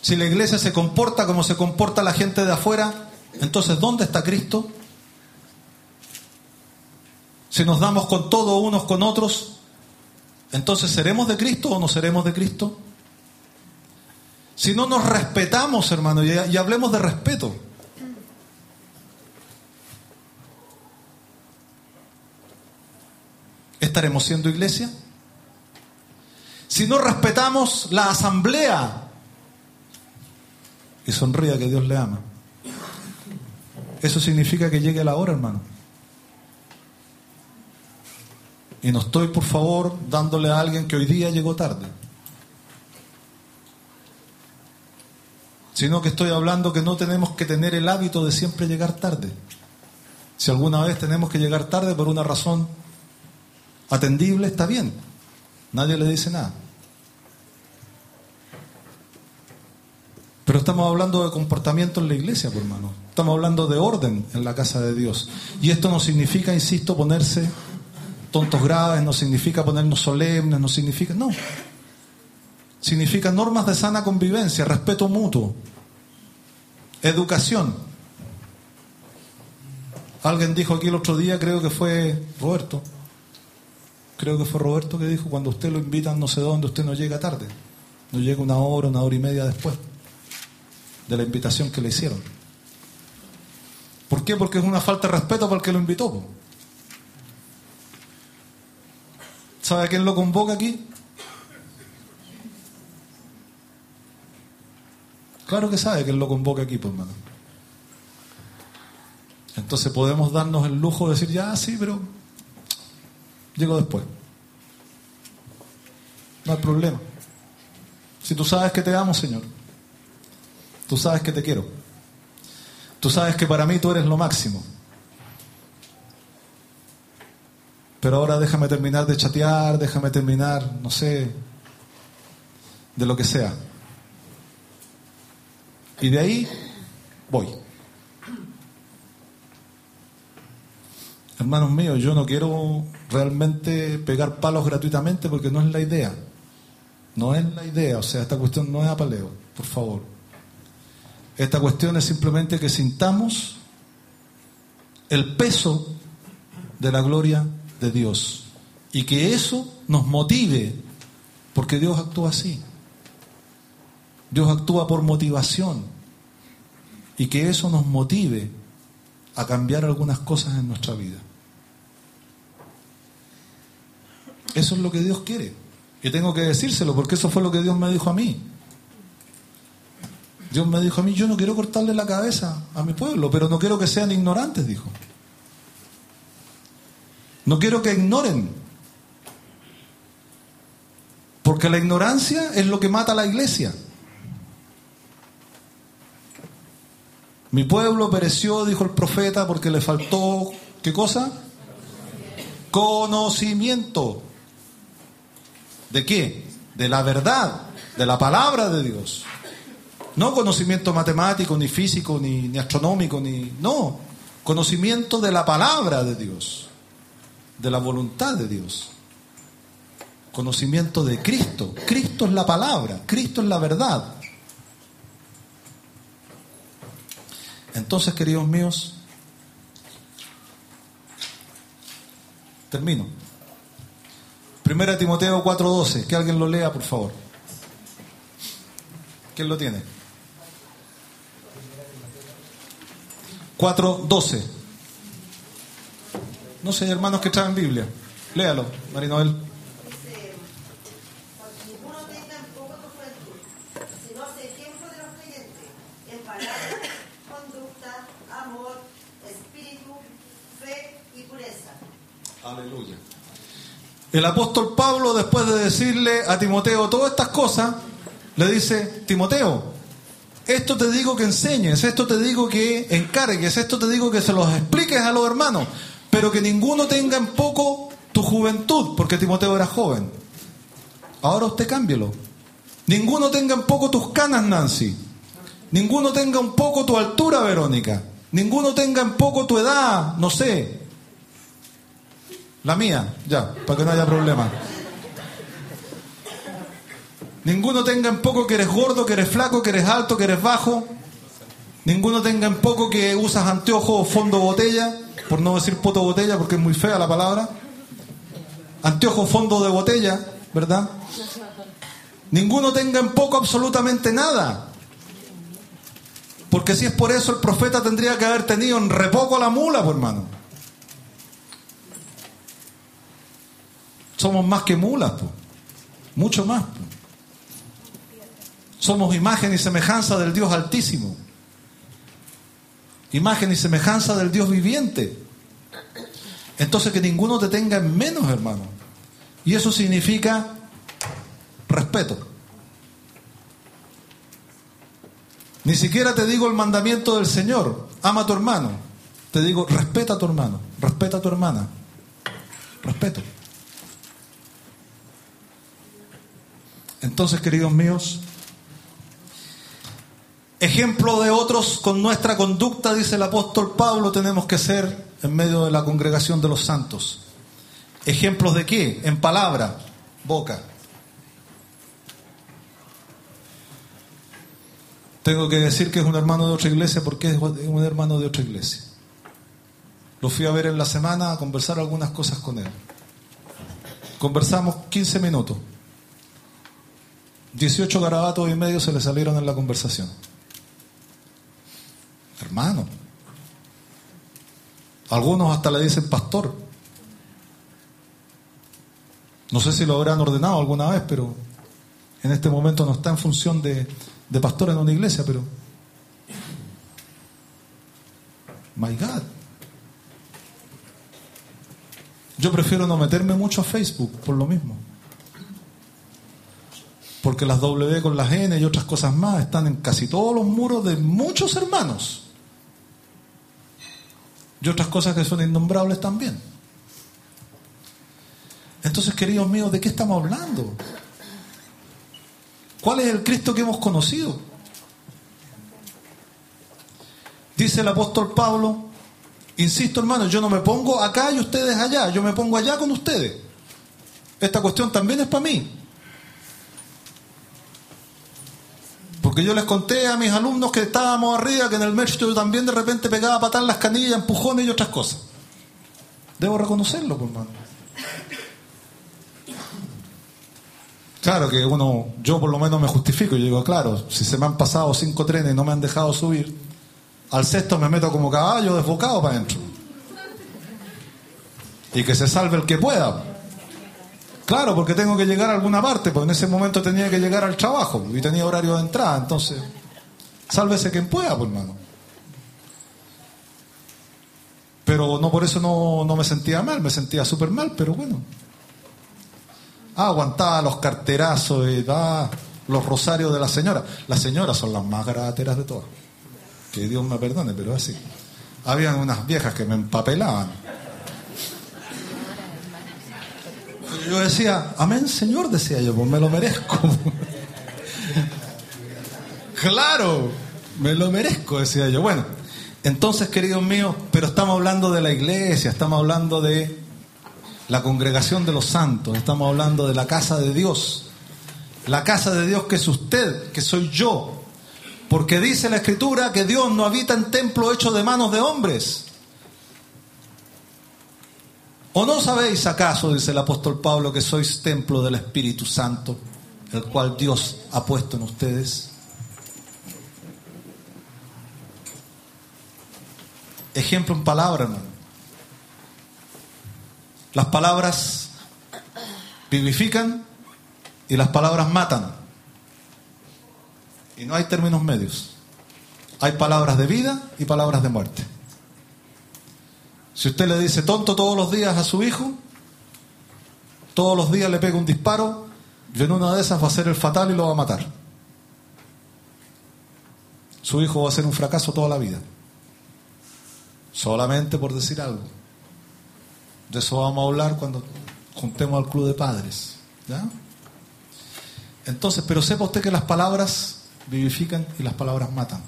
si la iglesia se comporta como se comporta la gente de afuera, entonces ¿dónde está Cristo? Si nos damos con todo unos con otros, entonces ¿seremos de Cristo o no seremos de Cristo? Si no nos respetamos, hermano, y, y hablemos de respeto. ¿Estaremos siendo iglesia? Si no respetamos la asamblea, y sonría que Dios le ama, eso significa que llegue la hora, hermano. Y no estoy, por favor, dándole a alguien que hoy día llegó tarde. Sino que estoy hablando que no tenemos que tener el hábito de siempre llegar tarde. Si alguna vez tenemos que llegar tarde por una razón atendible, está bien. Nadie le dice nada. Estamos hablando de comportamiento en la iglesia, por hermano. Estamos hablando de orden en la casa de Dios. Y esto no significa, insisto, ponerse tontos graves, no significa ponernos solemnes, no significa, no. Significa normas de sana convivencia, respeto mutuo, educación. Alguien dijo aquí el otro día, creo que fue Roberto, creo que fue Roberto que dijo, cuando usted lo invitan no sé dónde, usted no llega tarde, no llega una hora, una hora y media después de la invitación que le hicieron. ¿Por qué? Porque es una falta de respeto para el que lo invitó. ¿Sabe quién lo convoca aquí? Claro que sabe quién lo convoca aquí, pues, hermano. Entonces podemos darnos el lujo de decir, ya, sí, pero llego después. No hay problema. Si tú sabes que te amo, Señor. Tú sabes que te quiero. Tú sabes que para mí tú eres lo máximo. Pero ahora déjame terminar de chatear, déjame terminar, no sé, de lo que sea. Y de ahí voy. Hermanos míos, yo no quiero realmente pegar palos gratuitamente porque no es la idea. No es la idea, o sea, esta cuestión no es apaleo, por favor. Esta cuestión es simplemente que sintamos el peso de la gloria de Dios. Y que eso nos motive, porque Dios actúa así. Dios actúa por motivación. Y que eso nos motive a cambiar algunas cosas en nuestra vida. Eso es lo que Dios quiere. Y tengo que decírselo, porque eso fue lo que Dios me dijo a mí. Dios me dijo a mí, yo no quiero cortarle la cabeza a mi pueblo, pero no quiero que sean ignorantes, dijo. No quiero que ignoren. Porque la ignorancia es lo que mata a la iglesia. Mi pueblo pereció, dijo el profeta, porque le faltó, ¿qué cosa? Conocimiento. ¿De qué? De la verdad, de la palabra de Dios. No conocimiento matemático, ni físico, ni, ni astronómico, ni... No, conocimiento de la palabra de Dios de la voluntad de Dios. Conocimiento de Cristo. Cristo es la palabra, Cristo es la verdad. Entonces, queridos míos, termino. Primera Timoteo 4:12, que alguien lo lea, por favor. ¿Quién lo tiene? 4:12. No sé, hermanos que traen Biblia. Léalo, Marinoel. ninguno tenga en poco tu juventud, sino sé ejemplo de los creyentes, en palabra, conducta, amor, espíritu, fe y pureza. Aleluya. El apóstol Pablo, después de decirle a Timoteo todas estas cosas, le dice, Timoteo, esto te digo que enseñes, esto te digo que encargues, esto te digo que se los expliques a los hermanos, pero que ninguno tenga en poco tu juventud, porque Timoteo era joven. Ahora usted cámbielo. Ninguno tenga en poco tus canas, Nancy. Ninguno tenga un poco tu altura, Verónica. Ninguno tenga en poco tu edad, no sé. La mía, ya, para que no haya problema. Ninguno tenga en poco que eres gordo, que eres flaco, que eres alto, que eres bajo. Ninguno tenga en poco que usas anteojos o fondo botella, por no decir poto botella porque es muy fea la palabra. Anteojos fondo de botella, ¿verdad? Ninguno tenga en poco absolutamente nada. Porque si es por eso, el profeta tendría que haber tenido en repoco la mula, por hermano. Somos más que mulas, pues. mucho más. po. Somos imagen y semejanza del Dios Altísimo. Imagen y semejanza del Dios viviente. Entonces que ninguno te tenga en menos, hermano. Y eso significa respeto. Ni siquiera te digo el mandamiento del Señor, ama a tu hermano. Te digo, respeta a tu hermano, respeta a tu hermana. Respeto. Entonces, queridos míos, ejemplo de otros con nuestra conducta, dice el apóstol Pablo, tenemos que ser en medio de la congregación de los santos. ¿Ejemplos de qué? En palabra, boca. Tengo que decir que es un hermano de otra iglesia porque es un hermano de otra iglesia. Lo fui a ver en la semana a conversar algunas cosas con él. Conversamos 15 minutos. 18 garabatos y medio se le salieron en la conversación. Hermano. Algunos hasta le dicen pastor. No sé si lo habrán ordenado alguna vez, pero en este momento no está en función de, de pastor en una iglesia, pero... My God. Yo prefiero no meterme mucho a Facebook por lo mismo. Porque las W con las N y otras cosas más están en casi todos los muros de muchos hermanos. Y otras cosas que son innombrables también. Entonces, queridos míos, ¿de qué estamos hablando? ¿Cuál es el Cristo que hemos conocido? Dice el apóstol Pablo, insisto hermanos, yo no me pongo acá y ustedes allá, yo me pongo allá con ustedes. Esta cuestión también es para mí. Porque yo les conté a mis alumnos que estábamos arriba, que en el metro yo también de repente pegaba patar las canillas, empujones y otras cosas. Debo reconocerlo, pues, hermano. Claro que uno, yo por lo menos me justifico y digo, claro, si se me han pasado cinco trenes y no me han dejado subir, al sexto me meto como caballo desbocado para adentro. Y que se salve el que pueda. Claro, porque tengo que llegar a alguna parte, porque en ese momento tenía que llegar al trabajo y tenía horario de entrada, entonces, sálvese quien pueda, pues hermano. Pero no por eso no, no me sentía mal, me sentía súper mal, pero bueno. Ah, aguantaba los carterazos y ah, los rosarios de la señora. Las señoras son las más grateras de todas. Que Dios me perdone, pero así. Habían unas viejas que me empapelaban. Yo decía, amén, Señor, decía yo, pues me lo merezco. claro, me lo merezco, decía yo. Bueno, entonces, queridos míos, pero estamos hablando de la iglesia, estamos hablando de la congregación de los santos, estamos hablando de la casa de Dios. La casa de Dios que es usted, que soy yo. Porque dice la escritura que Dios no habita en templo hecho de manos de hombres. ¿O no sabéis acaso, dice el apóstol Pablo, que sois templo del Espíritu Santo, el cual Dios ha puesto en ustedes? Ejemplo en palabra, hermano. Las palabras vivifican y las palabras matan. Y no hay términos medios. Hay palabras de vida y palabras de muerte. Si usted le dice tonto todos los días a su hijo, todos los días le pega un disparo, y en una de esas va a ser el fatal y lo va a matar. Su hijo va a ser un fracaso toda la vida. Solamente por decir algo. De eso vamos a hablar cuando juntemos al club de padres. Entonces, pero sepa usted que las palabras vivifican y las palabras matan.